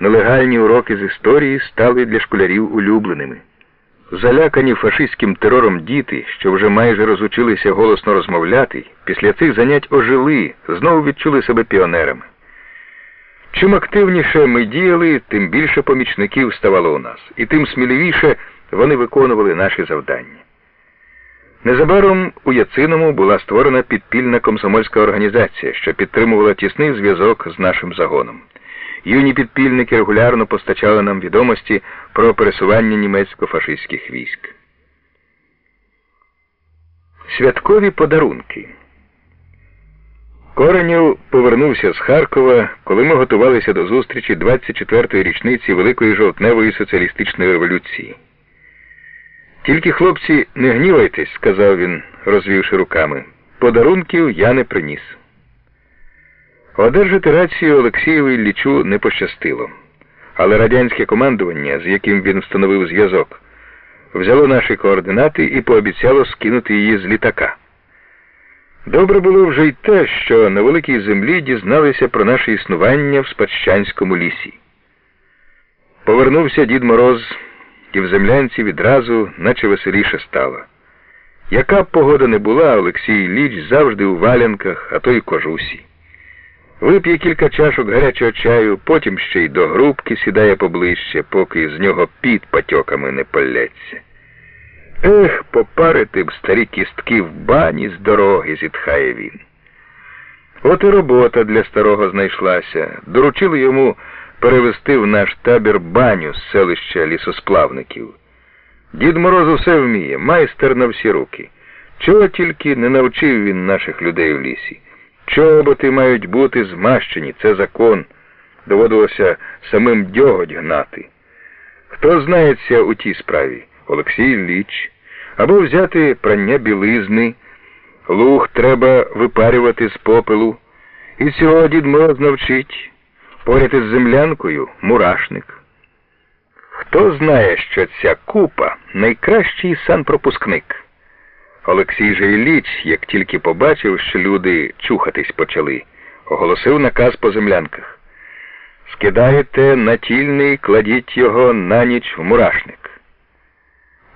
Нелегальні уроки з історії стали для школярів улюбленими. Залякані фашистським терором діти, що вже майже розучилися голосно розмовляти, після цих занять ожили, знову відчули себе піонерами. Чим активніше ми діяли, тим більше помічників ставало у нас, і тим сміливіше вони виконували наші завдання. Незабаром у Яциному була створена підпільна комсомольська організація, що підтримувала тісний зв'язок з нашим загоном. Юні підпільники регулярно постачали нам відомості про пересування німецько-фашистських військ. Святкові подарунки. Коренів повернувся з Харкова, коли ми готувалися до зустрічі 24-ї річниці Великої жовтневої соціалістичної революції. Тільки, хлопці, не гнівайтесь, сказав він, розвівши руками. Подарунків я не приніс. Одержати рацію Олексієві Іллічу не пощастило, але радянське командування, з яким він встановив зв'язок, взяло наші координати і пообіцяло скинути її з літака. Добре було вже й те, що на великій землі дізналися про наше існування в Спадщанському лісі. Повернувся Дід Мороз, і в землянці відразу, наче веселіше стало. Яка б погода не була, Олексій Ілліч завжди у валянках, а то й кожусі. Вип'є кілька чашок гарячого чаю, потім ще й до грубки сідає поближче, поки з нього під патьоками не полється. Ех, попарити б старі кістки в бані з дороги, зітхає він. От і робота для старого знайшлася. Доручили йому перевести в наш табір баню з селища лісосплавників. Дід Мороз усе вміє, майстер на всі руки. Чого тільки не навчив він наших людей в лісі. Чоботи мають бути змащені, це закон. Доводилося самим дьоготь гнати. Хто знається у тій справі? Олексій Ліч. Або взяти прання білизни, луг треба випарювати з попелу. І цього дід Мороз навчить. Поряд із землянкою мурашник. Хто знає, що ця купа найкращий санпропускник? Олексій же Ілліч, як тільки побачив, що люди чухатись почали, оголосив наказ по землянках. Скидаєте натільний, кладіть його на ніч в мурашник.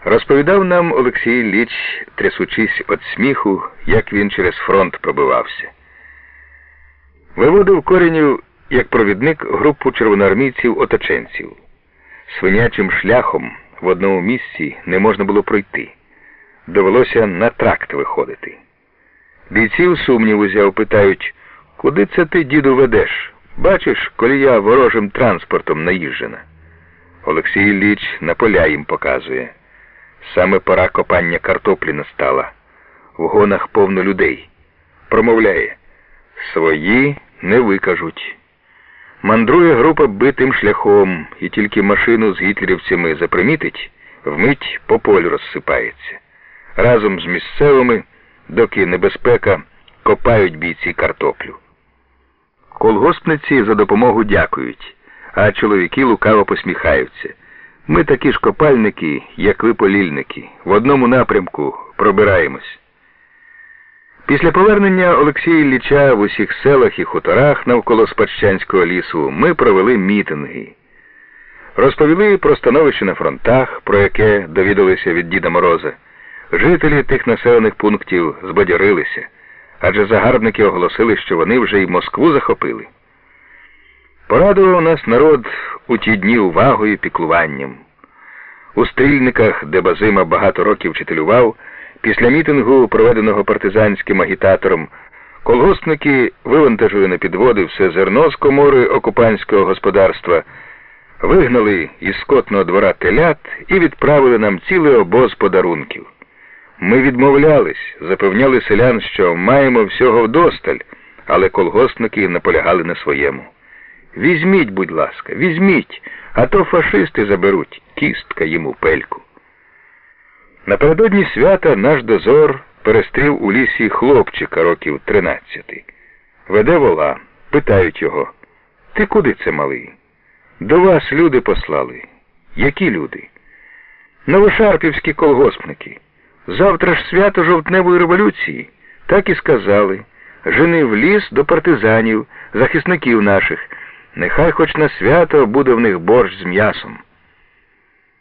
Розповідав нам Олексій Ілліч, трясучись від сміху, як він через фронт пробивався. Виводив коренів як провідник групу червоноармійців-оточенців. Свинячим шляхом в одному місці не можна було пройти. Довелося на тракт виходити. Бійців сумнів узяв, питають, куди це ти, діду, ведеш? Бачиш, колія ворожим транспортом наїжджена. Олексій Ілліч на поля їм показує. Саме пора копання картоплі настала. В гонах повно людей. Промовляє, свої не викажуть. Мандрує група битим шляхом, і тільки машину з гітлерівцями запримітить, вмить по полю розсипається. Разом з місцевими, доки небезпека, копають бійці картоплю. Колгоспниці за допомогу дякують, а чоловіки лукаво посміхаються. Ми такі ж копальники, як ви полільники, в одному напрямку пробираємось. Після повернення Олексія Ілліча в усіх селах і хуторах навколо Спадщанського лісу ми провели мітинги. Розповіли про становище на фронтах, про яке довідалися від Діда Мороза. Жителі тих населених пунктів збадьорилися, адже загарбники оголосили, що вони вже й Москву захопили. Порадував нас народ у ті дні увагою і піклуванням. У стрільниках, де Базима багато років вчителював, після мітингу, проведеного партизанським агітатором, колгоспники вивантажили на підводи все зерно з комори окупанського господарства, вигнали із скотного двора телят і відправили нам цілий обоз подарунків. Ми відмовлялись, запевняли селян, що маємо всього вдосталь, але колгоспники наполягали на своєму. Візьміть, будь ласка, візьміть, а то фашисти заберуть кістка йому пельку. Напередодні свята наш дозор перестрів у лісі хлопчика років тринадцяти. Веде вола, питають його, ти куди це малий? До вас люди послали. Які люди? Новошарпівські колгоспники. Завтра ж свято жовтневої революції. Так і сказали. Жени в ліс до партизанів, захисників наших. Нехай хоч на свято буде в них борщ з м'ясом.